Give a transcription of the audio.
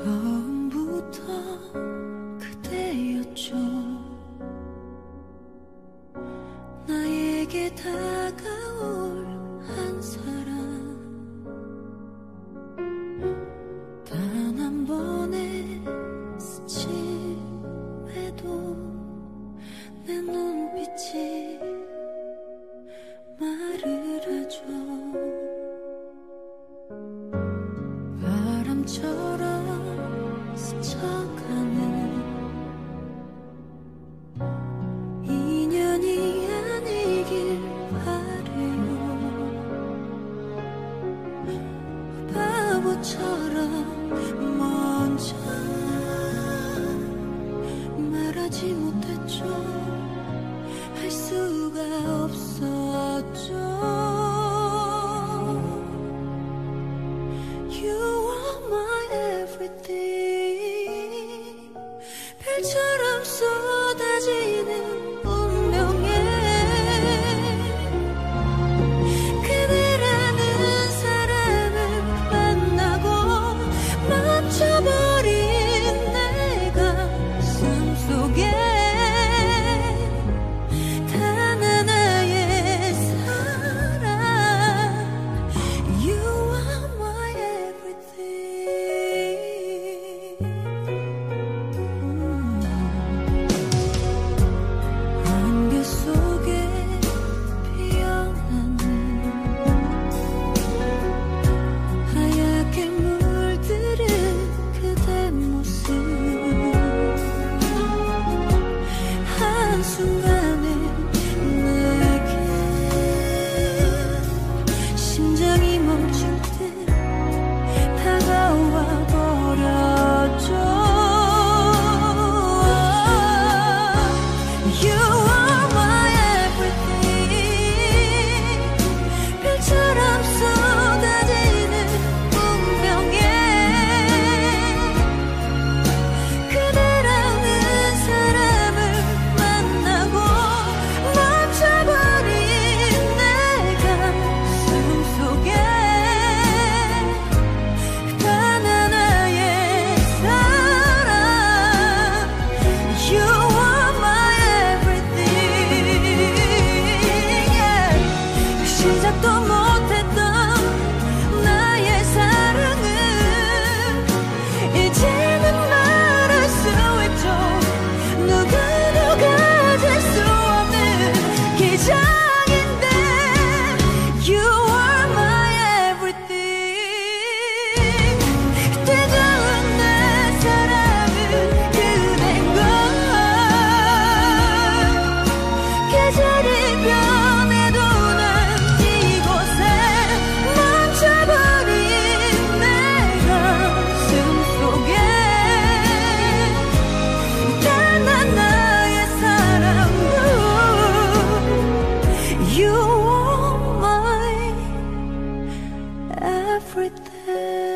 처음부터 그대였죠. 나에게 다가올 한 사람. birthday tonight. everything.